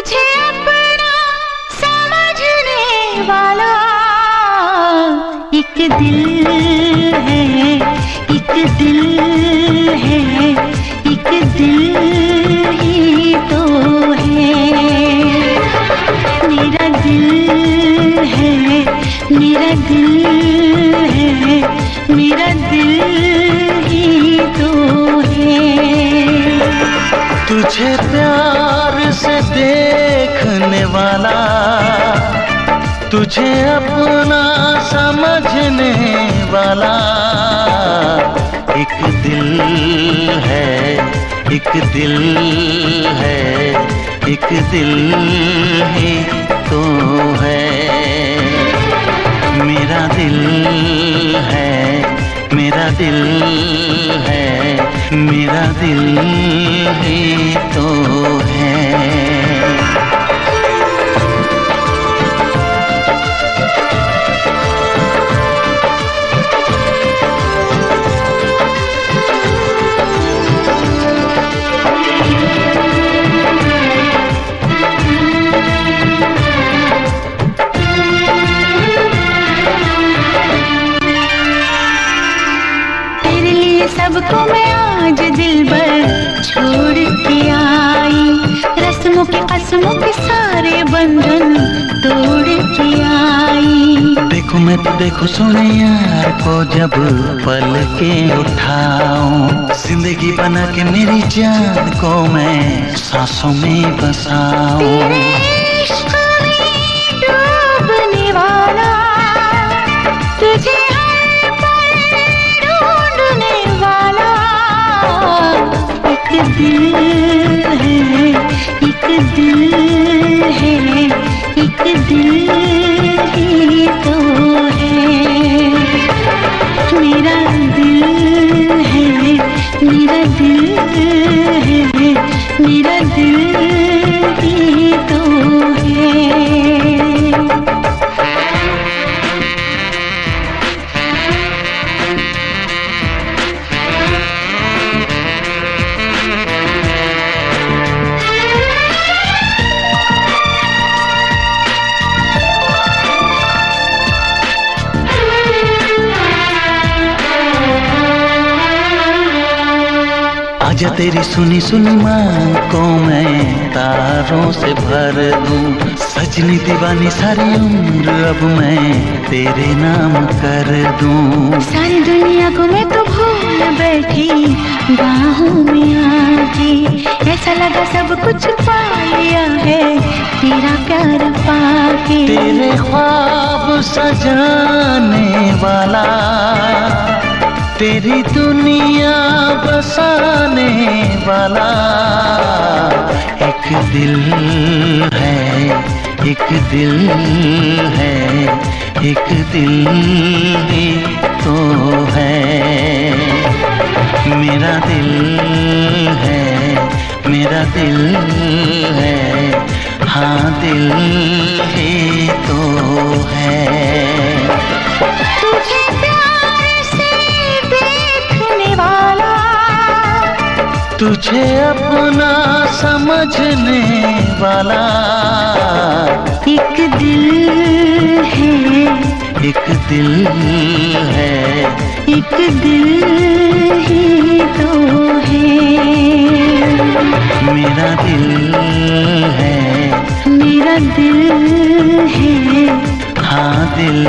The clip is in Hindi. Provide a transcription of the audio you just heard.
तुझे अपना समझने वाला एक दिल है, एक दिल है, एक दिल ही तो है। मेरा दिल है, मेरा दिल है, मेरा दिल ही तो है। तुझे प्यार से देखने वाला, तुझे अपना समझने वाला। एक दिल है, एक दिल है, एक दिल ही तो है। मेरा दिल है, मेरा दिल है, मेरा दिल ही तो लिए सबको मैं आज दिल भर छोड़ के आई। रस्मों के कसमों के सारे बंधन तोड़ के आई। देखो मैं तो देखो सुने यार को जब पल के उठाऊं। ज़िंदगी बना के मेरी जान को मैं सांसों में बसाऊं। दिल है एक दिल ही तो है मेरा दिल है। मेरा दिल आजा तेरी सुनी सुनी मांग को मैं तारों से भर दूँ। सजनी दीवानी सारी उम्र अब मैं तेरे नाम कर दूँ। सारी दुनिया को मैं तो भूल बैठी बाहों में आके ऐसा लगा सब कुछ पा लिया है तेरा प्यार पाके। तेरे ख्वाब सजाने वाला तेरी दुनिया बसाने वाला एक दिल है, एक दिल है, एक दिल ही तो है। मेरा दिल है, मेरा दिल है हाँ दिल ही तो है। तुझे तुझे अपना समझने वाला एक दिल है, एक दिल है, एक दिल ही तो है। मेरा दिल है, मेरा दिल है हाँ दिल